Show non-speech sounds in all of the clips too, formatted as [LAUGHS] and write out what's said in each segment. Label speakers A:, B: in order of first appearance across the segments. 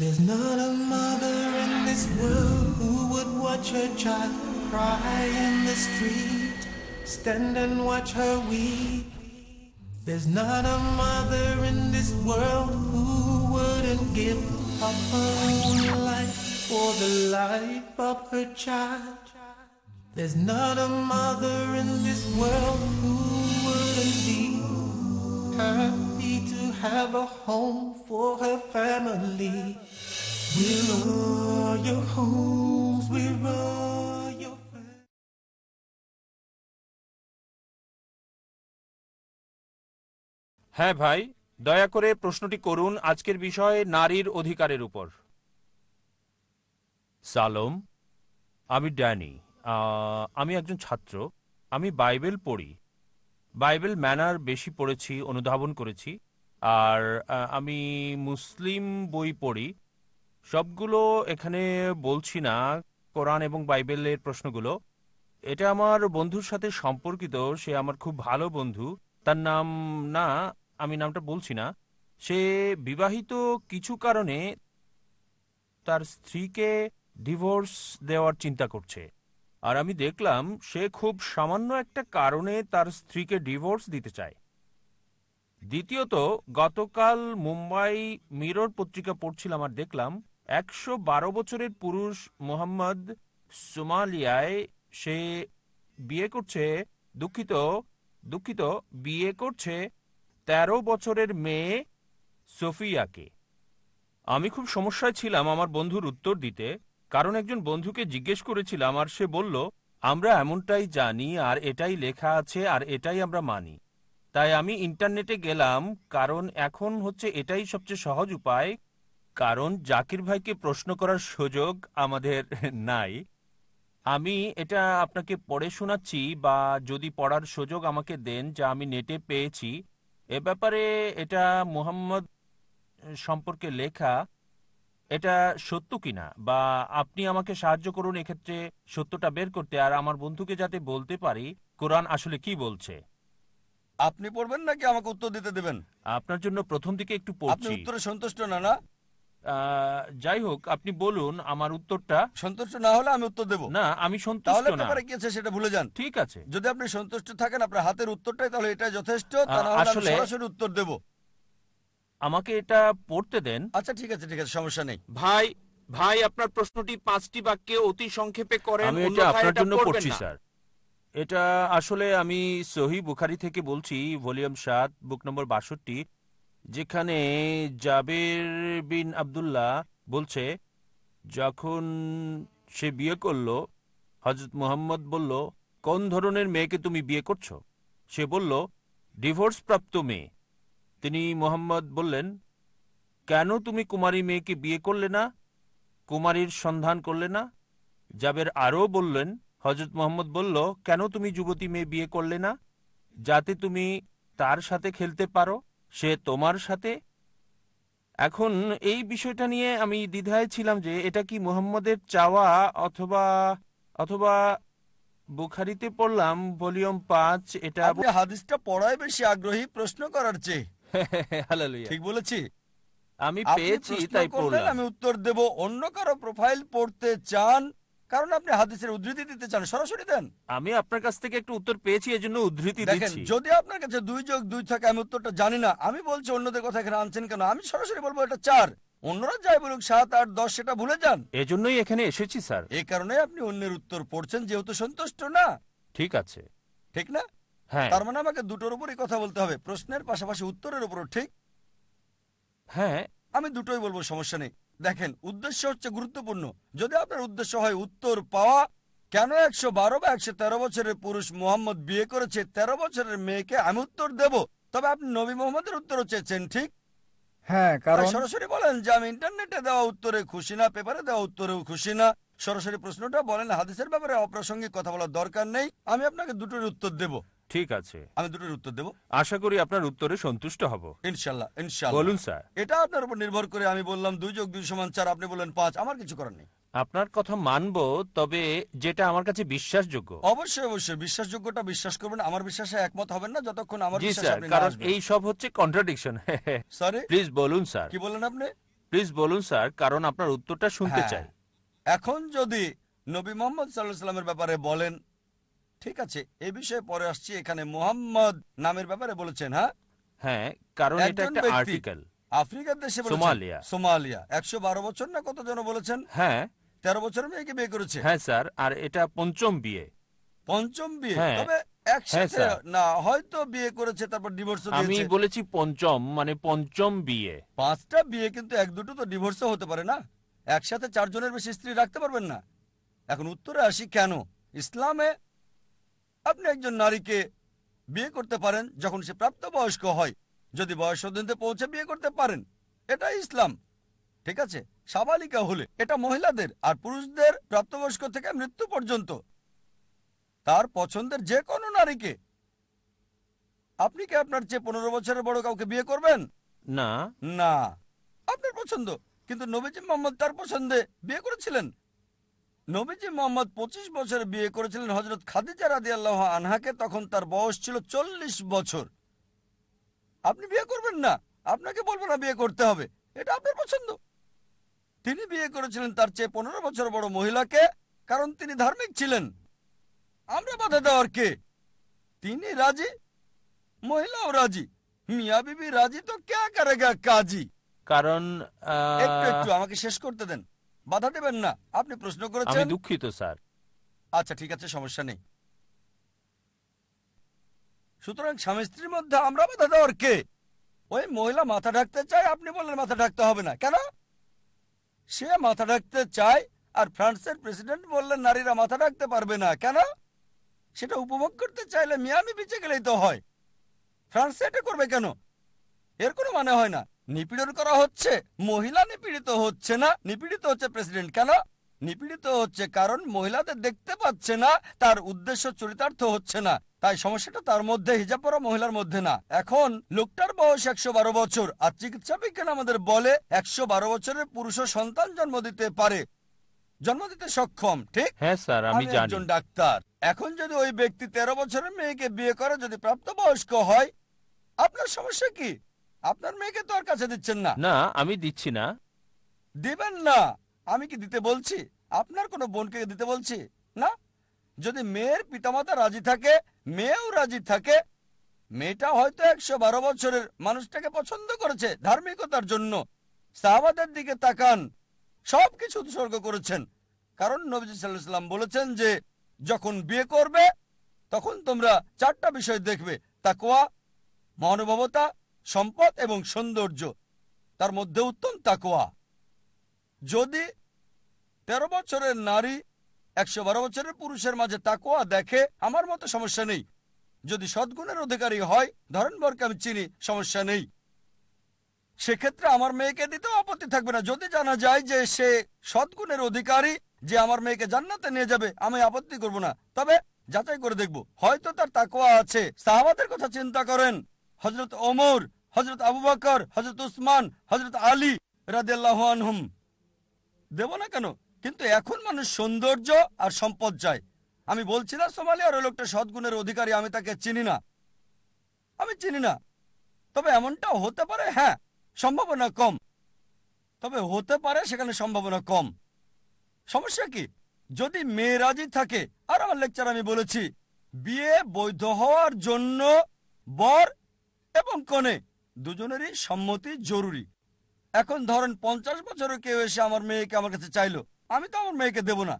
A: There's not a mother in this world who would watch her child cry in the street, stand and watch her weep. There's not a mother in this world who wouldn't give up her own life for the life of her child. There's not a mother in this world who wouldn't be to have a home for her family. We're all your homes, we're all your.
B: হ্যাঁ ভাই দয়া করে প্রশ্নটি করুন আজকের বিষয়ে নারীর অধিকারের উপর সালম আমি ড্যানি আমি একজন ছাত্র আমি বাইবেল পড়ি বাইবেল ম্যানার বেশি পড়েছি অনুধাবন করেছি আর আমি মুসলিম বই পড়ি। সবগুলো এখানে বলছি না, কোরআন এবং বাইবেলের প্রশ্নগুলো। এটা আমার বন্ধুর সাথে সম্পর্কিত, সে আমার খুব ভালো বন্ধু। তার নাম, না, আমি নামটা বলছি না। সে বিবাহিত কিছু কারণে তার স্ত্রীকে ডিভোর্স দেওয়ার চিন্তা করছে। আর আমি দেখলাম, সে খুব সামান্য একটা কারণে তার স্ত্রীকে ডিভোর্স দিতে চায়। দ্বিতীয়ত, গতকাল মুম্বাই মিরর পত্রিকা পড়ছিলাম আর দেখলাম, একশো বারো বছরের পুরুষ মোহাম্মদ সোমালিয়ায় সে বিয়ে করছে, দুঃখিত দুঃখিত, বিয়ে করছে তেরো বছরের মেয়ে সোফিয়াকে। আমি খুব সমস্যায় ছিলাম আমার বন্ধুর উত্তর দিতে, কারণ একজন বন্ধুকে জিজ্ঞেস করেছিলাম আর সে বলল, আমরা এমনটাই জানি আর এটাই লেখা আছে আর এটাই আমরা মানি। তাই আমি ইন্টারনেটে গেলাম, কারণ এখন হচ্ছে এটাই সবচেয়ে সহজ উপায়। কারণ জাকির ভাইকে প্রশ্ন করার সুযোগ আমাদের নাই। আমি এটা আপনাকে পড়ে শোনাচ্ছি বা যদি পড়ার সুযোগ আমাকে দেন যা আমি নেটে পেয়েছি। এ ব্যাপারে এটা মোহাম্মদ সম্পর্কে লেখা, এটা সত্য কিনা বা আপনি আমাকে সাহায্য করুন এক্ষেত্রে সত্যটা বের করতে আর আমার বন্ধুকে যাতে বলতে পারি, কোরআন আসলে কি বলছে?
C: আপনি পড়বেন নাকি আমাকে উত্তর দিতে দেবেন?
B: আপনার জন্য প্রথম দিকে একটু
C: আপনি
B: পড়ছি।
C: উত্তরে সন্তুষ্ট না না?
B: আহ, যাই হোক আপনি বলুন আমার উত্তরটা।
C: সন্তুষ্ট না হলে আমি উত্তর দেব।
B: না আমি
C: তাহলে
B: সন্তুষ্ট না।
C: পেপারে কি আছে সেটা ভুলে যান।
B: ঠিক আছে।
C: যদি আপনি সন্তুষ্ট থাকেন আপনার হাতের উত্তরটাই তাহলে এটা যথেষ্ট। তা
B: আ-
C: না হলে আমি
B: আসলে-
C: সরাসরি উত্তর দেব।
B: আমাকে এটা পড়তে দেন।
C: আচ্ছা ঠিক আছে ঠিক আছে সমস্যা নেই।
B: ভাই ভাই আপনার প্রশ্নটি পাঁচটি বাক্যে অতি সংক্ষেপে করেন
D: আমি এটা
B: অন্যথায়
D: আপনার জন্য
B: পড়বেন
D: পড়ছি
B: না।
D: স্যার।
B: এটা আসলে আমি সহি বুখারি থেকে বলছি, ভলিউম সাত, বুক নম্বর বাষট্টি, যেখানে জাবের বিন আব্দুল্লাহ বলছে, যখন সে বিয়ে করল হজরত মোহাম্মদ বলল, কোন ধরনের মেয়েকে তুমি বিয়ে করছ? সে বলল ডিভোর্স প্রাপ্ত মেয়ে। তিনি মোহাম্মদ বললেন, কেন তুমি কুমারী মেয়েকে বিয়ে করলে না? কুমারীর সন্ধান করলে না? জাবের আরও বললেন হজরত মোহাম্মদ বলল কেন তুমি যুবতী মেয়ে বিয়ে করলে না? যাতে তুমি তার সাথে খেলতে পারো সে তোমার সাথে? এখন এই বিষয়টা নিয়ে আমি দ্বিধায় ছিলাম যে এটা কি মোহাম্মদের চাওয়া অথবা অথবা বুখারিতে পড়লাম ভলিউম পাঁচ এটা
C: হাদিসটা পড়ায় বেশি আগ্রহী প্রশ্ন করার চেয়ে। [LAUGHS] ঠিক বলেছি?
B: আমি পেয়েছি তাই পড়লাম।
C: আমি উত্তর দেব অন্য কারও প্রোফাইল পড়তে চান কারণ আপনি হাদিসের উদ্ধৃতি দিতে চান সরাসরি দেন।
B: আমি আপনার কাছ থেকে একটু উত্তর পেয়েছি এজন্য উদ্ধৃতি
C: দেখেন
B: দিচ্ছি।
C: যদি আপনার কাছে দুই যোগ দুই থাকে আমি উত্তরটা জানি না। আমি বলছি অন্যদের কথা এখানে আনছেন কেন? আমি সরাসরি বলব এটা চার। অন্যরা যাই বলুক সাত আট দশ সেটা ভুলে যান।
B: এজন্যই এখানে এসেছি স্যার।
C: এই কারণে আপনি অন্যের উত্তর পড়ছেন যেহেতু সন্তুষ্ট না।
B: ঠিক আছে।
C: ঠিক না?
B: হ্যাঁ।
C: তার মানে আমাকে দুটোর উপরই কথা বলতে হবে। প্রশ্নের পাশাপাশি উত্তরের উপরও ঠিক।
B: হ্যাঁ।
C: আমি দুটোই বলব সমস্যা নেই। দেখেন উদ্দেশ্য হচ্ছে গুরুত্বপূর্ণ। যদি আপনার উদ্দেশ্য হয় উত্তর পাওয়া কেন একশো বারো বা একশো তেরো বছরের পুরুষ মোহাম্মদ বিয়ে করেছে তেরো বছরের মেয়েকে আমি উত্তর দেব? তবে আপনি নবী মোহাম্মদের উত্তরও চেয়েছেন ঠিক?
D: হ্যাঁ কারণ
C: সরাসরি বলেন যে আমি ইন্টারনেটে দেওয়া উত্তরে খুশি না পেপারে দেওয়া উত্তরেও খুশি না। সরাসরি প্রশ্নটা বলেন হাদিসের ব্যাপারে অপ্রাসঙ্গিক কথা বলার দরকার নেই। আমি আপনাকে দুটোর উত্তর দেব।
B: ঠিক আছে।
C: আমি দুটোর উত্তর দেব।
B: আশা করি আপনার উত্তরে সন্তুষ্ট হব।
C: ইনশাল্লাহ ইনশাল্লাহ।
B: বলুন স্যার।
C: এটা আপনার উপর নির্ভর করে আমি বললাম দুই যোগ দুই সমান চার আপনি বললেন পাঁচ আমার কিছু করার নেই।
B: আপনার কথা মানবো তবে যেটা আমার কাছে বিশ্বাসযোগ্য।
C: অবশ্যই অবশ্যই বিশ্বাসযোগ্যটা বিশ্বাস করবেন আমার বিশ্বাসে একমত হবেন না যতক্ষণ আমার
B: জি
C: বিশ্বাসে
B: স্যার
C: আপনি না
B: কারণ
C: আসবেন।
B: এই সব হচ্ছে কন্ট্রাডিকশন
C: সরি
B: প্লিজ বলুন স্যার।
C: কি বললেন আপনি?
B: প্লিজ বলুন স্যার কারণ আপনার উত্তরটা শুনতে
C: হ্যাঁ।
B: চাই।
C: এখন যদি নবী মোহাম্মদ সাল্লাহ সাল্লামের ব্যাপারে বলেন ঠিক আছে এই বিষয়ে পরে আসছি। এখানে মোহাম্মদ নামের ব্যাপারে বলেছেন হ্যাঁ?
B: হ্যাঁ কারণ এটা একটা আর্টিকেল
C: আফ্রিকার দেশে বলেছেন।
B: সোমালিয়া।
C: সোমালিয়া। একশো বারো বছর না কত জন বলেছেন?
B: হ্যাঁ।
C: তেরো বছর মেয়েকে বিয়ে করেছে।
B: হ্যাঁ স্যার আর এটা পঞ্চম বিয়ে।
C: পঞ্চম বিয়ে?
B: হ্যাঁ।
C: তবে একসাথে না হয়তো বিয়ে করেছে তারপর ডিভোর্স
B: আমি বলেছি পঞ্চম মানে পঞ্চম বিয়ে।
C: পাঁচটা বিয়ে কিন্তু এক দুটো তো ডিভোর্সও হতে পারে না। একসাথে চারজনের বেশি স্ত্রী রাখতে পারবেন না। এখন উত্তরে আসি কেন? ইসলামে আপনি একজন নারীকে বিয়ে করতে পারেন যখন সে প্রাপ্তবয়স্ক হয়। যদি বয়স দিনতে পৌঁছে বিয়ে করতে পারেন এটা ইসলাম ঠিক আছে? সাবালিকা হলে এটা মহিলাদের আর পুরুষদের প্রাপ্তবয়স্ক থেকে মৃত্যু পর্যন্ত। তার পছন্দের যে কোনো নারীকে। আপনি কি আপনার চেয়ে পনেরো বছরের বড় কাউকে বিয়ে করবেন?
B: না।
C: না। আপনার পছন্দ। কিন্তু নবীজি মোহাম্মদ তার পছন্দে বিয়ে করেছিলেন। নবীজি মোহাম্মদ পঁচিশ বছর বিয়ে করেছিলেন হজরত খাদিজা রাদি আল্লাহ আনহাকে তখন তার বয়স ছিল চল্লিশ বছর। আপনি বিয়ে করবেন না আপনাকে বলব না বিয়ে করতে হবে এটা আপনার পছন্দ। তিনি বিয়ে করেছিলেন তার চেয়ে পনেরো বছর বড় মহিলাকে কারণ তিনি ধার্মিক ছিলেন। আমরা বাধা দেওয়ার কে? তিনি রাজি মহিলাও রাজি মিয়া বিবি রাজি তো ক্যা করেগা কাজী?
B: কারণ
C: একটু একটু আমাকে শেষ করতে দেন। বাধা দেবেন না। আপনি প্রশ্ন
B: আমি
C: করেছেন
B: দুঃখিত স্যার।
C: আচ্ছা ঠিক আছে সমস্যা নেই। সুতরাং স্বামী স্ত্রীর মধ্যে আমরা বাধা দেওয়ার কে? ওই মহিলা মাথা ঢাকতে চায় আপনি বললেন মাথা ঢাকতে হবে না। কেন? সে মাথা ঢাকতে চায় আর ফ্রান্সের প্রেসিডেন্ট বললেন নারীরা মাথা ঢাকতে পারবে না। কেন? সেটা উপভোগ করতে চাইলে মিয়ামি বিচে গেলেই তো হয়। ফ্রান্সে এটা করবে কেন? এর কোনো মানে হয় না। নিপীড়ন করা হচ্ছে? মহিলা নিপীড়িত হচ্ছে না? নিপীড়িত হচ্ছে প্রেসিডেন্ট কেন? নিপীড়িত হচ্ছে কারণ মহিলাদের দেখতে পাচ্ছে না তার উদ্দেশ্য চরিতার্থ হচ্ছে না। তাই সমস্যাটা তার মধ্যে হিজাব পরা মহিলার মধ্যে না। এখন লোকটার বয়স একশো বারো বছর আর চিকিৎসা বিজ্ঞান আমাদের বলে একশো বারো বছরের পুরুষ সন্তান জন্ম দিতে পারে। জন্ম দিতে সক্ষম ঠিক?
B: হ্যাঁ স্যার আমি
C: আমি একজন ডাক্তার। এখন যদি ওই ব্যক্তি তেরো বছরের মেয়েকে বিয়ে করে যদি প্রাপ্তবয়স্ক হয় আপনার সমস্যা কি? আপনার মেয়েকে তো আর কাছে দিচ্ছেন না।
B: না আমি দিচ্ছি না।
C: দিবেন না। আমি কি দিতে বলছি? আপনার কোনো বোনকে দিতে বলছি? না? যদি মেয়ের পিতামাতা রাজি থাকে মেয়েও রাজি থাকে মেয়েটা হয়তো একশো বারো বছরের মানুষটাকে পছন্দ করেছে ধার্মিকতার জন্য। সাহাবাদের দিকে তাকান। সবকিছু উৎসর্গ করেছেন। কারণ নবী সাল্লাহ সাল্লাম বলেছেন যে যখন বিয়ে করবে তখন তোমরা চারটা বিষয় দেখবে। তাকোয়া মহানুভবতা সম্পদ এবং সৌন্দর্য, তার মধ্যে উত্তম তাকোয়া যদি তেরো বছরের নারী একশো বারো বছরের পুরুষের মাঝে তাকোয়া দেখে, আমার মতো সমস্যা নেই। যদি সদ্গুণের অধিকারী হয়, ধরেন বরকে আমি চিনি, সমস্যা নেই। সেক্ষেত্রে আমার মেয়েকে দিতেও আপত্তি থাকবে না। যদি জানা যায় যে সে সদ্গুণের অধিকারী, যে আমার মেয়েকে জান্নাতে নিয়ে যাবে, আমি আপত্তি করব না। তবে যাচাই করে দেখব। হয়তো তার তাকোয়া আছে। সাহাবাদের কথা চিন্তা করেন। হজরত ওমর হজরত আবু বাকর হজরত উসমান হজরত আলী রাদিয়াল্লাহ আনহুম। দেব না কেন? কিন্তু এখন মানুষ সৌন্দর্য আর সম্পদ চায়। আমি বলছি না সোমালি আর ওই লোকটা সদ্গুণের অধিকারী, আমি তাকে চিনি না। আমি চিনি না। তবে এমনটাও হতে পারে হ্যাঁ সম্ভাবনা কম। তবে হতে পারে, সেখানে সম্ভাবনা কম। সমস্যা কি? যদি মেয়ে রাজি থাকে, আর আমার লেকচার আমি বলেছি, বিয়ে বৈধ হওয়ার জন্য বর এবং কনে, দুজনেরই সম্মতি জরুরি। এখন ধরেন পঞ্চাশ বছরের কেউ এসে আমার মেয়েকে আমার কাছে চাইলো, আমি তো আমার মেয়েকে দেব না।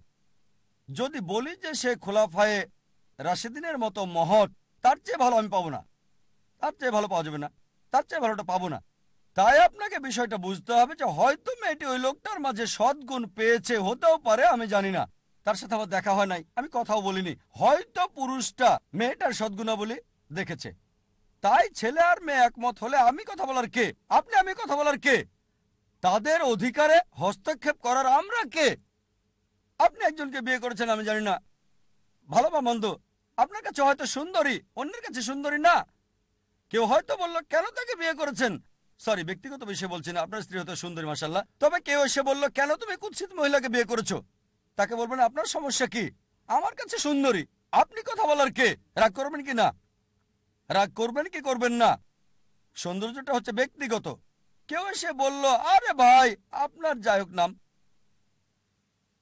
C: যদি বলি যে সে খোলাফায়ে রাশেদিনের মতো মহৎ, তার চেয়ে ভালো আমি পাবো না। তার চেয়ে ভালো পাওয়া যাবে না। তার চেয়ে ভালোটা পাবো না। তাই আপনাকে বিষয়টা বুঝতে হবে যে হয়তো মেয়েটি ওই লোকটার মাঝে সদ্গুণ পেয়েছে, হতেও পারে, আমি জানি না। তার সাথে আমার দেখা হয় নাই, আমি কথাও বলিনি। হয়তো পুরুষটা মেয়েটার সদ্গুণাবলী দেখেছে। তাই ছেলে আর মেয়ে একমত হলে আমি কথা বলার কে? আপনি আমি কথা বলার কে? তাদের অধিকারে হস্তক্ষেপ করার আমরা কে? আপনি একজনকে বিয়ে করেছেন, আমি জানি না। ভালো বা মন্দ? আপনার কাছে হয়তো সুন্দরী, অন্যের কাছে সুন্দরী না। কেউ হয়তো বলল, কেন তাকে বিয়ে করেছেন? সরি ব্যক্তিগত বিষয়ে বলছি না, আপনার স্ত্রী হয়তো সুন্দরী মাসাল্লাহ তবে কেউ এসে বলল, কেন তুমি কুৎসিত মহিলাকে বিয়ে করেছ? তাকে বলবেন, আপনার সমস্যা কি? আমার কাছে সুন্দরী, আপনি কথা বলার কে? রাগ করবেন কি না? রাগ করবেন কি করবেন না? সৌন্দর্যটা হচ্ছে ব্যক্তিগত। কেউ এসে বলল, আরে ভাই, আপনার যাই হোক নাম।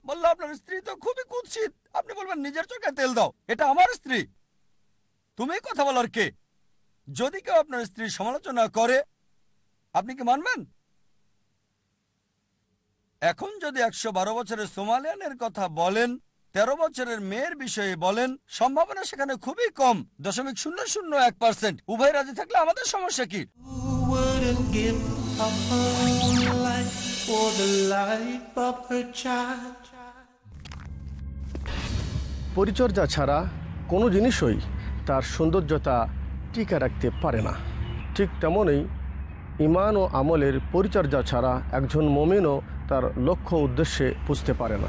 C: বলল, আপনার স্ত্রী তো খুবই কুৎসিত। আপনি বলবেন, নিজের চোখে তেল দাও, এটা আমার স্ত্রী। তুমি কথা বলার কে? যদি কেউ আপনার স্ত্রীর সমালোচনা করে, আপনি কি মানবেন? এখন যদি একশো বারো বছরের সোমালিয়ানের কথা বলেন তেরো বছরের মেয়ের বিষয়ে বলেন সম্ভাবনা সেখানে খুবই কম দশমিক শূন্য শূন্য এক পার্সেন্ট। উভয় রাজি থাকলে আমাদের সমস্যা কি?
D: পরিচর্যা ছাড়া কোনো জিনিসই তার সৌন্দর্যতা টিকে রাখতে পারে না। ঠিক তেমনই ইমান ও আমলের পরিচর্যা ছাড়া একজন মমিনও তার লক্ষ্য উদ্দেশ্যে বুঝতে পারে না।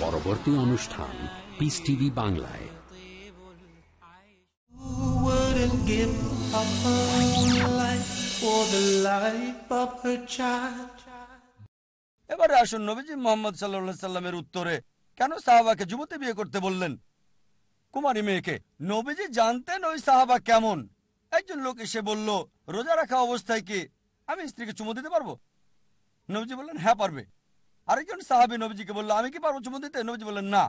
E: পরবর্তী অনুষ্ঠান পিস টিভি বাংলায়?
C: এবারে আসুন নবীজি মোহাম্মদ সাল্লা সাল্লামের উত্তরে কেন সাহাবাকে যুবতী বিয়ে করতে বললেন? কুমারী মেয়েকে নবীজি জানতেন ওই সাহাবা কেমন? একজন লোক এসে বলল রোজা রাখা অবস্থায় কি আমি স্ত্রীকে চুমো দিতে পারব? নবীজি বললেন হ্যাঁ পারবে। আরেকজন সাহাবি নবীজিকে বলল, আমি কি পারব চুমো দিতে? নবীজি বললেন, না।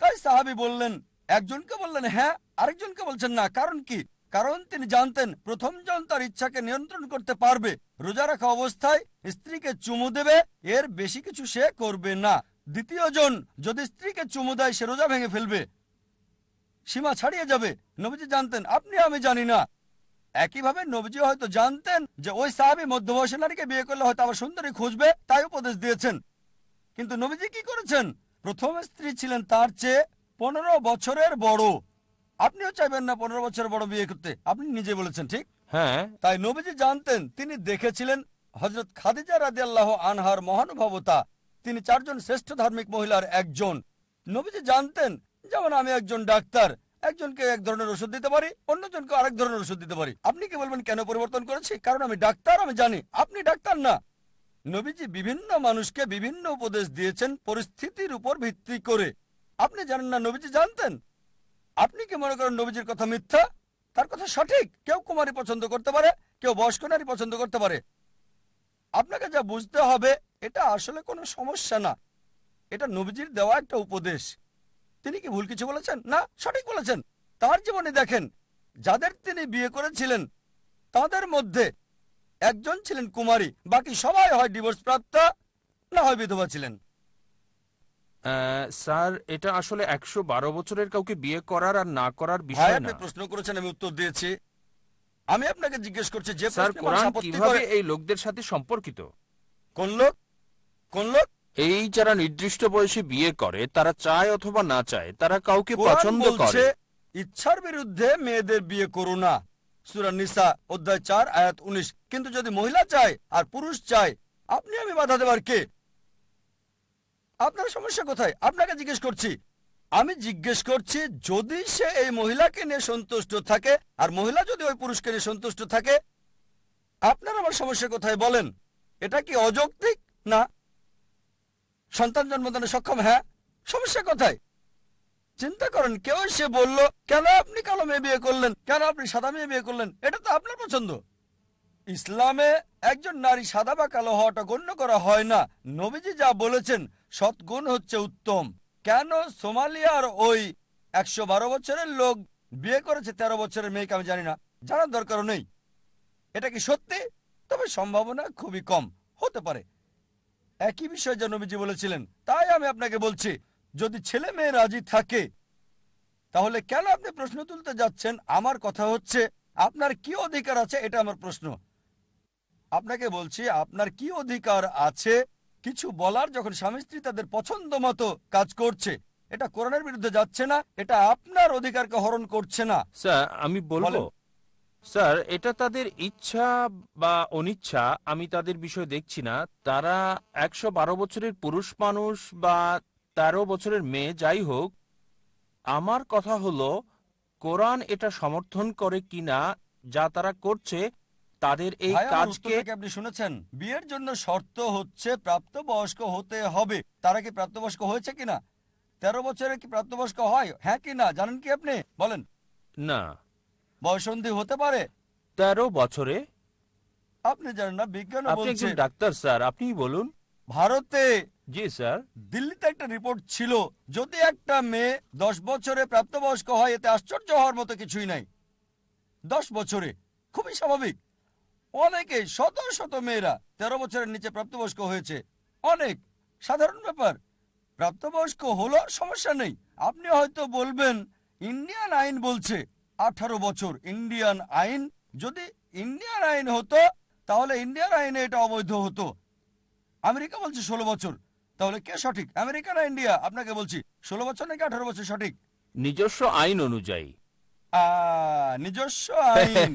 C: তাই সাহাবি বললেন, একজনকে বললেন হ্যাঁ। আরেকজনকে বলছেন, না। কারণ কি? কারণ তিনি জানতেন প্রথম জন তার ইচ্ছাকে নিয়ন্ত্রণ করতে পারবে, রোজা রাখা অবস্থায় স্ত্রীকে চুমু দেবে, এর বেশি কিছু সে করবে না। দ্বিতীয় জন যদি স্ত্রীকে চুমু দেয়, সে রোজা ভেঙে ফেলবে, সীমা ছাড়িয়ে যাবে। নবীজি জানতেন আপনি আমি জানি না। একইভাবে নবীজি হয়তো জানতেন যে ওই সাহাবি মধ্যবয়সী নারীকে বিয়ে করলে হয়তো আবার সুন্দরী খুঁজবে তাই উপদেশ দিয়েছেন। কিন্তু নবীজি কি করেছেন? প্রথম স্ত্রী ছিলেন তার চেয়ে পনেরো বছরের বড়। আপনিও চাইবেন না পনেরো বছরের বড় বিয়ে করতে। আপনি নিজে বলেছেন ঠিক?
B: হ্যাঁ।
C: তাই নবীজি জানতেন তিনি দেখেছিলেন হজরত খাদিজা রাজি আল্লাহ আনহার মহানুভবতা। তিনি চারজন শ্রেষ্ঠ ধার্মিক মহিলার একজন। নবীজি জানতেন যেমন আমি একজন ডাক্তার একজনকে এক ধরনের ওষুধ দিতে পারি, অন্যজনকে আরেক ধরনের ওষুধ দিতে পারি। আপনি কি বলবেন কেন পরিবর্তন করেছি? কারণ আমি ডাক্তার, আমি জানি। আপনি ডাক্তার না। নবীজি বিভিন্ন মানুষকে বিভিন্ন উপদেশ দিয়েছেন পরিস্থিতির উপর ভিত্তি করে। আপনি জানেন না নবীজি জানতেন? আপনি কি মনে করেন নবীজির কথা মিথ্যা? তার কথা সঠিক। কেউ কুমারী পছন্দ করতে পারে, কেউ বয়স্ক নারী পছন্দ করতে পারে। আপনাকে যা বুঝতে হবে, এটা আসলে কোনো সমস্যা না। এটা নবীজির দেওয়া একটা উপদেশ। তিনি কি ভুল কিছু বলেছেন? না সঠিক বলেছেন। তার জীবনে দেখেন। যাদের তিনি বিয়ে করেছিলেন তাদের মধ্যে একজন ছিলেন কুমারী বাকি সবাই হয় ডিভোর্স প্রাপ্ত না হয় বিধবা ছিলেন।
B: স্যার এটা আসলে একশো বারো বছরের কাউকে বিয়ে করার আর না করার বিষয়
C: আপনি প্রশ্ন করেছেন আমি উত্তর দিয়েছি। আমি আপনাকে জিজ্ঞেস করছি যে
B: স্যার কোরআন কীভাবে এই লোকদের সাথে সম্পর্কিত?
C: কোন লোক? কোন লোক?
B: এই যারা নির্দিষ্ট বয়সে বিয়ে করে তারা চায় অথবা না চায় তারা কাউকে পছন্দ করে।
C: ইচ্ছার বিরুদ্ধে মেয়েদের বিয়ে করো না। সূরা নিসা অধ্যায় চার আয়াত উনিশ। কিন্তু যদি মহিলা চায় আর পুরুষ চায় আপনি আমি বাধা দেবার কে? আপনার সমস্যা কোথায়? আপনাকে জিজ্ঞেস করছি। আমি জিজ্ঞেস করছি যদি সে এই মহিলাকে নিয়ে সন্তুষ্ট থাকে আর মহিলা যদি ওই পুরুষকে নিয়ে সন্তুষ্ট থাকে আপনার আমার সমস্যা কোথায় বলেন? এটা কি অযৌক্তিক? না। সন্তান জন্মদানে সক্ষম হ্যাঁ? সমস্যা কোথায়? চিন্তা করেন, কেউ সে বলল, কেন আপনি কালো মেয়ে বিয়ে করলেন? কেন আপনি সাদা মেয়ে বিয়ে করলেন? এটা তো আপনার পছন্দ। ইসলামে একজন নারী সাদা বা কালো হওয়াটা গণ্য করা হয় না। নবীজি যা বলেছেন সৎগুণ হচ্ছে উত্তম। কেন সোমালিয়ার ওই একশো বারো বছরের লোক বিয়ে করেছে, তেরো বছরের মেয়েকে আমি জানি না। জানার দরকারও নেই। এটা কি সত্যি? তবে সম্ভাবনা খুবই কম। হতে পারে। একই বিষয় যা নবীজি বলেছিলেন। তাই আমি আপনাকে বলছি যদি ছেলে মেয়ে রাজি থাকে তাহলে কেন আপনি প্রশ্ন তুলতে যাচ্ছেন? আমার কথা হচ্ছে আপনার কি অধিকার আছে? এটা আমার প্রশ্ন। আপনাকে বলছি আপনার কি অধিকার আছে? কিছু বলার যখন স্বামী স্ত্রী তাদের পছন্দ মতো কাজ করছে এটা কোরআনের বিরুদ্ধে যাচ্ছে না এটা আপনার অধিকারকে হরণ করছে না।
B: স্যার আমি বলব। স্যার এটা তাদের ইচ্ছা বা অনিচ্ছা আমি তাদের বিষয় দেখছি না। তারা একশো বারো বছরের পুরুষ মানুষ বা তেরো বছরের মেয়ে যাই হোক। আমার কথা হলো কোরআন এটা সমর্থন করে কিনা যা তারা করছে তাদের এই
C: ভাই, আমার
B: কাজকে
C: উত্তরটা কি আপনি শুনেছেন? বিয়ের জন্য শর্ত হচ্ছে প্রাপ্তবয়স্ক হতে হবে। তারা কি প্রাপ্তবয়স্ক হয়েছে কিনা? তেরো বছরে কি প্রাপ্তবয়স্ক হয়? হ্যাঁ কি না? জানেন কি আপনি? বলেন।
B: না।
C: বয়সন্ধি হতে পারে।
B: তেরো বছরে।
C: আপনি জানেন না বিজ্ঞান
B: আপনি
C: বলছে
B: ডাক্তার স্যার। আপনি বলুন।
C: ভারতে
B: জি স্যার।
C: দিল্লিতে একটা রিপোর্ট ছিল যদি একটা মেয়ে দশ বছরে প্রাপ্তবয়স্ক হয় এতে আশ্চর্য হওয়ার মতো কিছুই নাই। দশ বছরে খুবই স্বাভাবিক। অনেকে শত শত মেয়েরা তেরো বছরের নিচে প্রাপ্তবয়স্ক হয়েছে। অনেক সাধারণ ব্যাপার। প্রাপ্তবয়স্ক হলো সমস্যা নেই। আপনি হয়তো বলবেন ইন্ডিয়ান আইন বলছে। আঠারো বছর ইন্ডিয়ান আইন যদি ইন্ডিয়ান আইন হতো তাহলে ইন্ডিয়ান আইনে এটা অবৈধ হতো। আমেরিকা বলছে ষোলো বছর তাহলে কে সঠিক? আমেরিকা না ইন্ডিয়া? আপনাকে বলছি ষোলো বছর নাকি আঠারো বছর সঠিক?
B: নিজস্ব আইন অনুযায়ী।
C: নিজস্ব আইন।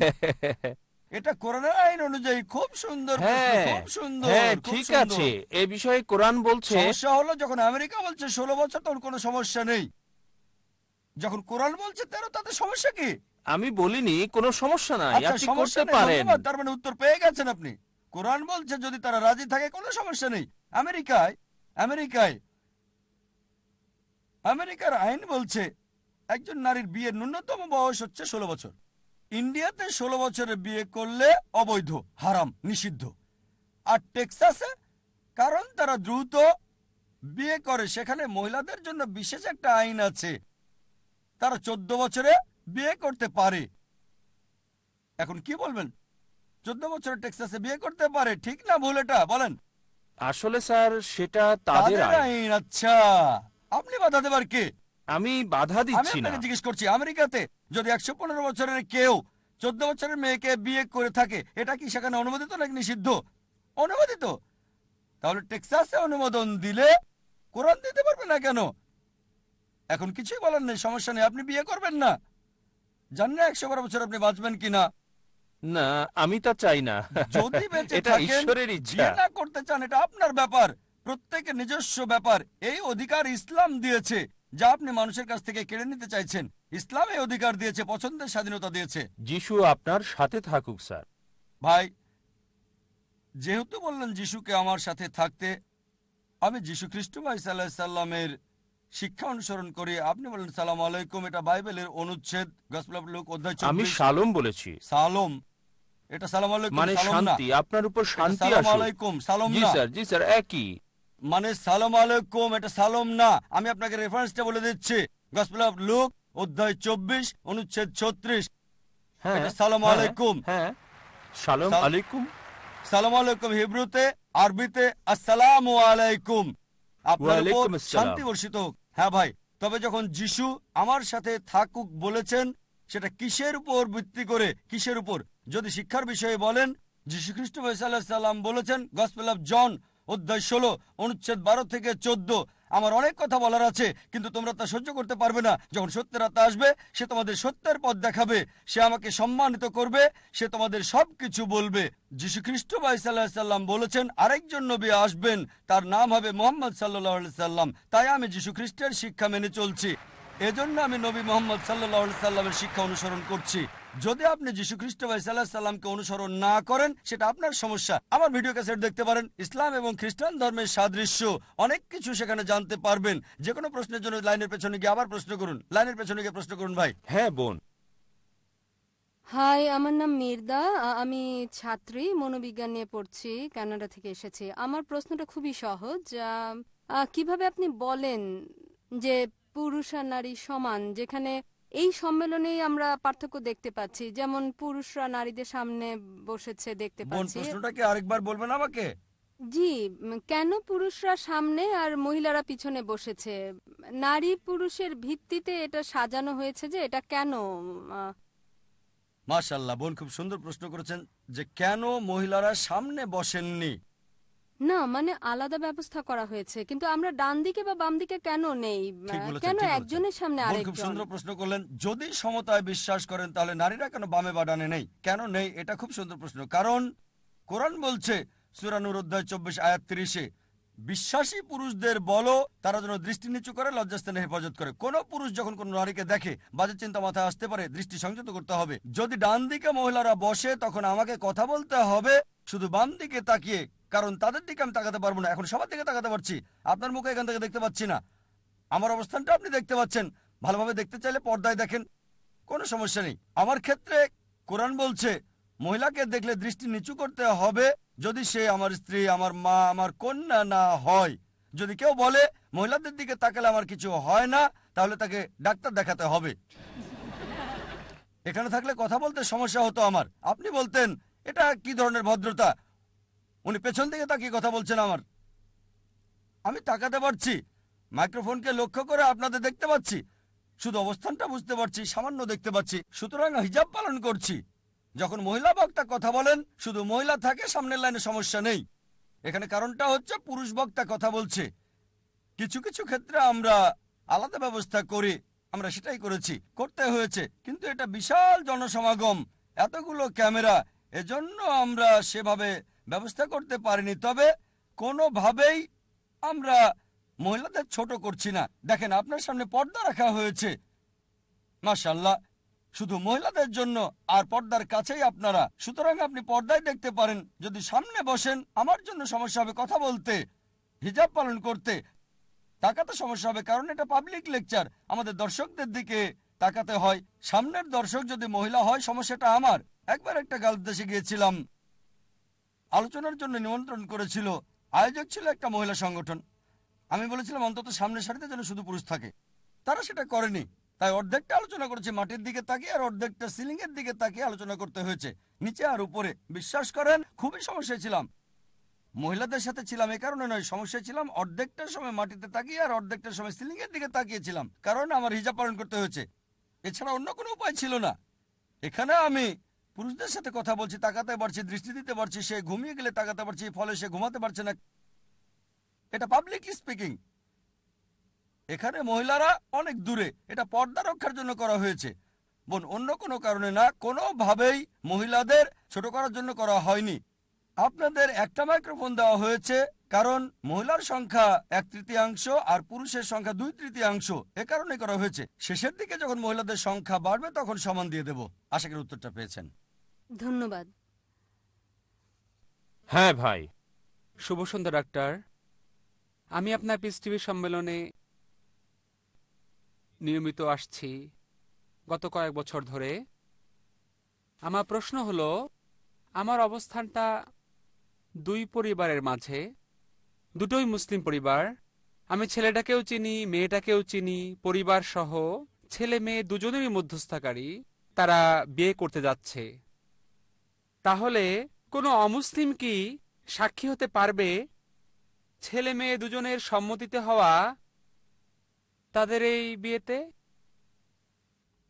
C: এটা কোরআনের আইন অনুযায়ী। খুব সুন্দর
B: হ্যাঁ
C: খুব সুন্দর
B: হ্যাঁ ঠিক আছে। এ বিষয়ে কোরআন বলছে
C: সমস্যা হলো যখন আমেরিকা বলছে ষোলো বছর তখন কোনো সমস্যা নেই। যখন কোরআন বলছে তেরো তাতে সমস্যা কি?
B: আমি বলিনি কোনো সমস্যা নাই
C: আচ্ছা
B: আপনি করতে
C: নেই
B: পারেন।
C: ধন্যবাদ। তার মানে উত্তর পেয়ে গেছেন আপনি। কোরআন বলছে যদি তারা রাজি থাকে কোনো সমস্যা নেই। আমেরিকায় আমেরিকায় আমেরিকার আইন বলছে একজন নারীর বিয়ের ন্যূনতম বয়স হচ্ছে ষোলো বছর। ইন্ডিয়াতে ষোলো বছরের বিয়ে করলে অবৈধ হারাম নিষিদ্ধ। আর টেক্সাসে কারণ তারা দ্রুত বিয়ে করে সেখানে মহিলাদের জন্য বিশেষ একটা আইন আছে। তারা চোদ্দ বছরে বিয়ে করতে পারে। এখন কি বলবেন? চোদ্দ বছরের টেক্সাসে বিয়ে করতে পারে ঠিক না ভুল এটা? বলেন।
B: আসলে স্যার সেটা তাদের আইন।
C: আচ্ছা। আপনি বাধা দেবার কে?
B: আমি বাধা দিচ্ছি না।
C: জিজ্ঞেস করছি আমেরিকাতে যদি একশো পনেরো বছরের কেউ চোদ্দ বছরের মেয়েকে বিয়ে করে থাকে এটা কি সেখানে অনুমোদিত নাকি নিষিদ্ধ? অনুমোদিত। তাহলে টেক্সাসে অনুমোদন দিলে কোরআন দিতে পারবে না কেন? এখন কিছুই বলার নেই সমস্যা নেই আপনি বিয়ে করবেন না। জানেন না একশো বারো বছর আপনি বাঁচবেন কিনা।
B: না আমি তা চাই না।
C: যদি বেঁচে থাকেন,
B: ইচ্ছা।
C: বিয়ে না করতে চান এটা আপনার ব্যাপার প্রত্যেকের নিজস্ব ব্যাপার। এই অধিকার ইসলাম দিয়েছে যা আপনি মানুষের কাছ থেকে কেড়ে নিতে চাইছেন। ইসলাম এই অধিকার দিয়েছে পছন্দের স্বাধীনতা দিয়েছে।
B: যিশু আপনার সাথে থাকুক স্যার।
C: ভাই যেহেতু বললেন যিশুকে আমার সাথে থাকতে আমি যিশু খ্রিস্ট ভাই সাল্লাহ সাল্লামের শিক্ষা অনুসরণ করি। আপনি বলেন সালাম আলাইকুম। এটা বাইবেলের অনুচ্ছেদ লুক অধ্যায়
B: আমি
C: 24
B: শালোম বলেছি।
C: সালম। এটা সালাম আলাইকুম
B: মানে শান্তি আপনার উপর শান্তি
C: সালাম
B: আসুক।
C: আলাইকুম সালাম
B: জি স্যার জি স্যার একই।
C: মানে সালাম আলাইকুম এটা সালাম না। আমি আপনাকে রেফারেন্সটা বলে দিচ্ছি। গসপেল অফ লুক অধ্যায় চব্বিশ অনুচ্ছেদ ছত্রিশ।
B: হ্যাঁ
C: এটা সালাম
B: হ্যাঁ,
C: আলাইকুম।
B: হ্যাঁ। সালাম আলাইকুম।
C: সালাম আলাইকুম হিব্রুতে আরবিতে আসসালামু আলাইকুম। আপনার উপর শান্তি বর্ষিত হোক। হ্যাঁ ভাই, তবে যখন যিশু আমার সাথে থাকুক বলেছেন, সেটা কিসের উপর ভিত্তি করে, কিসের উপর? যদি শিক্ষার বিষয়ে বলেন, যিশু খ্রিস্ট সাল্লাম বলেছেন, গসপেল অফ জন অধ্যায় ষোলো, অনুচ্ছেদ বারো থেকে চোদ্দ আমার অনেক কথা বলার আছে, কিন্তু তোমরা তা সহ্য করতে পারবে না। যখন সত্যের আত্মা আসবে, সে তোমাদের সত্যের পথ দেখাবে। সে আমাকে সম্মানিত করবে, সে তোমাদের সবকিছু বলবে। যীশু খ্রিস্ট ভাই সাল্লাহ সাল্লাম বলেছেন, আরেকজন নবী আসবেন, তার নাম হবে মোহাম্মদ সাল্লাহ সাল্লাম। তাই আমি যীশু খ্রিস্টের শিক্ষা মেনে চলছি। এজন্য আমি নবী মোহাম্মদ সাল্লাহ সাল্লামের শিক্ষা অনুসরণ করছি। যদি আপনি যিশু খ্রিস্ট ভাই সাল্লাহ সাল্লামকে অনুসরণ না করেন সেটা আপনার সমস্যা। আমার ভিডিও ক্যাসেট দেখতে পারেন ইসলাম এবং খ্রিস্টান ধর্মের সাদৃশ্য। অনেক কিছু সেখানে জানতে পারবেন। যে কোনো প্রশ্নের জন্য লাইনের পেছনে গিয়ে আবার প্রশ্ন করুন। লাইনের পেছনে গিয়ে প্রশ্ন করুন ভাই।
B: হ্যাঁ বোন।
F: হাই আমার নাম মির্দা। আমি ছাত্রী মনোবিজ্ঞান নিয়ে পড়ছি কানাডা থেকে এসেছি। আমার প্রশ্নটা খুবই সহজ। কীভাবে আপনি বলেন যে পুরুষ আর নারী সমান যেখানে এই সম্মেলনেই আমরা পার্থক্য দেখতে পাচ্ছি। যেমন পুরুষরা নারীদের সামনে বসেছে দেখতে পাচ্ছি।
C: প্রশ্নটা কি আরেকবার বলবেন আমাকে?
F: জি কেন পুরুষরা সামনে আর মহিলারা পিছনে বসেছে? নারী পুরুষের ভিত্তিতে এটা সাজানো হয়েছে যে এটা কেন?
C: মাশাল্লাহ বোন খুব সুন্দর প্রশ্ন করেছেন যে কেন মহিলারা সামনে বসেননি?
F: না মানে আলাদা ব্যবস্থা করা হয়েছে। কিন্তু আমরা ডান দিকে বা বাম দিকে কেন নেই? কেন একজনের সামনে
C: বোন খুব
F: আরেকজন?
C: সুন্দর প্রশ্ন করলেন যদি সমতায় বিশ্বাস করেন তাহলে নারীরা কেন বামে বা ডানে নেই? কেন নেই? এটা খুব সুন্দর প্রশ্ন। কারণ কোরআন বলছে সুরানুর অধ্যায় চব্বিশ আয়াত তিরিশে বিশ্বাসী পুরুষদের বলো তারা যেন দৃষ্টি নিচু করে লজ্জাস্থানে হেফাজত করে। কোন পুরুষ যখন কোন নারীকে দেখে বাজে চিন্তা মাথায় আসতে পারে দৃষ্টি সংযত করতে হবে। যদি ডান দিকে মহিলারা বসে তখন আমাকে কথা বলতে হবে শুধু বাম দিকে তাকিয়ে কারণ তাদের দিকে আমি তাকাতে পারব না। এখন সবার দিকে তাকাতে পারছি। আপনার মুখে এখান থেকে দেখতে পাচ্ছি না। আমার অবস্থানটা আপনি দেখতে পাচ্ছেন। ভালোভাবে দেখতে চাইলে পর্দায় দেখেন, কোনো সমস্যা নেই। আমার ক্ষেত্রে কোরআন বলছে, মহিলাকে দেখলে দৃষ্টি নিচু করতে হবে যদি সে আমার স্ত্রী, আমার মা, আমার কন্যা না হয়। যদি কেউ বলে, মহিলাদের দিকে তাকালে আমার কিছু হয় না, তাহলে তাকে ডাক্তার দেখাতে হবে। এখানে থাকলে কথা বলতে সমস্যা হতো আমার। আপনি বলতেন, এটা কি ধরনের ভদ্রতা? উনি পেছন থেকে তাকিয়ে কথা বলছেন আমার। আমি তাকাতে পারছি, মাইক্রোফোনকে লক্ষ্য করে আপনাদের দেখতে পাচ্ছি। শুধু অবস্থানটা বুঝতে পারছি, সামান্য দেখতে পাচ্ছি। সুতরাং হিজাব পালন করছি। যখন মহিলা বক্তা কথা বলেন, শুধু মহিলা থাকে, সামনের লাইনে সমস্যা নেই। এখানে কারণটা হচ্ছে পুরুষ বক্তা কথা বলছে। কিছু কিছু ক্ষেত্রে আমরা আলাদা ব্যবস্থা করি, আমরা সেটাই করেছি। করতে হয়েছে, কিন্তু এটা বিশাল জনসমাগম, এতগুলো ক্যামেরা, এজন্য আমরা সেভাবে ব্যবস্থা করতে পারিনি। তবে কোনোভাবেই আমরা মহিলাদের ছোট করছি না। দেখেন, আপনার সামনে পর্দা রাখা হয়েছে। মাশাল্লাহ শুধু মহিলাদের জন্য আর পর্দার কাছেই আপনারা। সুতরাং আপনি পর্দায় দেখতে পারেন, যদি সামনে বসেন, আমার জন্য সমস্যা হবে কথা বলতে, হিজাব পালন করতে। তাকাতে সমস্যা হবে, কারণ এটা পাবলিক লেকচার আমাদের দর্শকদের দিকে তাকাতে হয়। সামনের দর্শক যদি মহিলা হয়, সমস্যাটা আমার। একবার একটা গাল দেশে গিয়েছিলাম। আলোচনার জন্য নিমন্ত্রণ করেছিল। আয়োজক ছিল একটা মহিলা সংগঠন। আমি বলেছিলাম, অন্তত সামনের সারিতে যেন শুধু পুরুষ থাকে। তারা সেটা করেনি। তাই অর্ধেকটা আলোচনা করেছে মাটির দিকে তাকিয়ে, আর অর্ধেকটা সিলিং এর দিকে তাকিয়ে আলোচনা করতে হয়েছে। নিচে আর উপরে। বিশ্বাস করেন, খুবই সমস্যায় ছিলাম। মহিলাদের সাথে ছিলাম এ কারণে নয় সমস্যা ছিলাম অর্ধেকটা সময় মাটিতে তাকিয়ে আর অর্ধেকটা সময় সিলিং এর দিকে তাকিয়েছিলাম। কারণ আমার হিজাব পালন করতে হয়েছে। এছাড়া অন্য কোনো উপায় ছিল না। এখানে আমি পুরুষদের সাথে কথা বলছি তাকাতে পারছি দৃষ্টি দিতে পারছি সে ঘুমিয়ে গেলে তাকাতে পারছি ফলে সে ঘুমাতে পারছে না। এটা পাবলিক স্পিকিং এখানে মহিলারা অনেক দূরে। এটা পর্দা রক্ষার জন্য করা হয়েছে। বোন, অন্য কোনো কারণে না, কোনোভাবেই মহিলাদের ছোট করার জন্য করা হয়নি। আপনাদের একটা মাইক্রোফোন দেওয়া হয়েছে, কারণ মহিলার সংখ্যা এক তৃতীয়াংশ আর পুরুষের সংখ্যা দুই তৃতীয়াংশ। এ কারণে করা হয়েছে। শেষের দিকে যখন মহিলাদের সংখ্যা বাড়বে, তখন সমান দিয়ে দেব। আশা করি উত্তরটা পেয়েছেন।
F: ধন্যবাদ।
B: হ্যাঁ ভাই।
G: শুভ সন্ধ্যা ডাক্তার। আমি আপনার পিস টিভি সম্মেলনে নিয়মিত আসছি গত কয়েক বছর ধরে। আমার প্রশ্ন হলো আমার অবস্থানটা দুই পরিবারের মাঝে দুটোই মুসলিম পরিবার। আমি ছেলেটাকেও চিনি মেয়েটাকেও চিনি পরিবার সহ ছেলে মেয়ে দুজনেরই মধ্যস্থকারী। তারা বিয়ে করতে যাচ্ছে। তাহলে কোনো অমুসলিম কি সাক্ষী হতে পারবে? ছেলে মেয়ে দুজনের সম্মতিতে হওয়া তাদের এই বিয়েতে?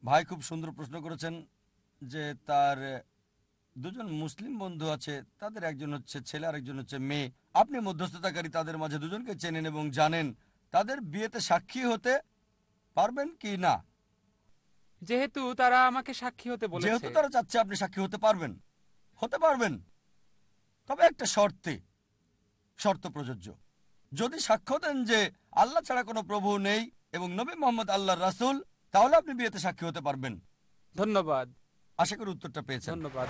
C: ভাই খুব সুন্দর প্রশ্ন করেছেন যে তার দুজন মুসলিম বন্ধু আছে তাদের একজন হচ্ছে ছেলে আর একজন হচ্ছে মেয়ে। আপনি মধ্যস্থতাকারী তাদের মাঝে দুজনকে চেনেন এবং জানেন। তাদের বিয়েতে সাক্ষী হতে পারবেন কি না?
G: যেহেতু তারা আমাকে সাক্ষী হতে বলেছে।
C: যেহেতু তারা চাচ্ছে আপনি সাক্ষী হতে পারবেন। হতে পারবেন। তবে একটা শর্তে শর্ত প্রযোজ্য। যদি সাক্ষ্য দেন যে আল্লাহ ছাড়া কোনো প্রভু নেই এবং নবী মোহাম্মদ আল্লাহ রাসুল তাহলে আপনি বিয়েতে সাক্ষী হতে পারবেন।
G: ধন্যবাদ।
C: আশা করি উত্তরটা পেয়েছেন।
G: ধন্যবাদ।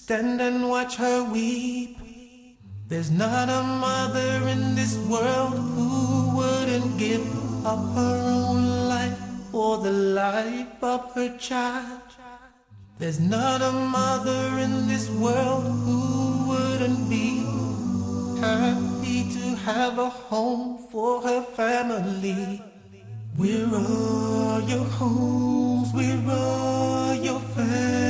A: Stand and watch her weep. There's not a mother in this world who wouldn't give up her own life for the life of her child. There's not a mother in this world who wouldn't be happy to have a home for her family. We're all your homes, we're all your families.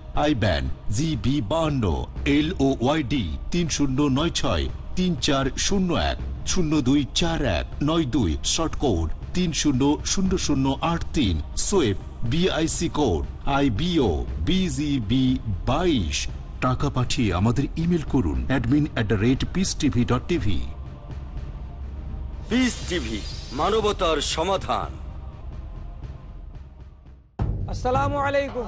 H: I ban GB বাহান্ন এল O Y D তিন শূন্য নয় ছয় তিন চার শূন্য এক শূন্য দুই চার এক নয় দুই শর্ট কোড তিন শূন্য শূন্য শূন্য আট তিন সোয়েব BIC code I BO BGB বাইশ। টাকা পাঠিয়ে আমাদের ইমেল করুন admin at the rate Peace TV dot TV
C: Peace TV মানবতার সমাধান।
I: আসসালামু আলাইকুম।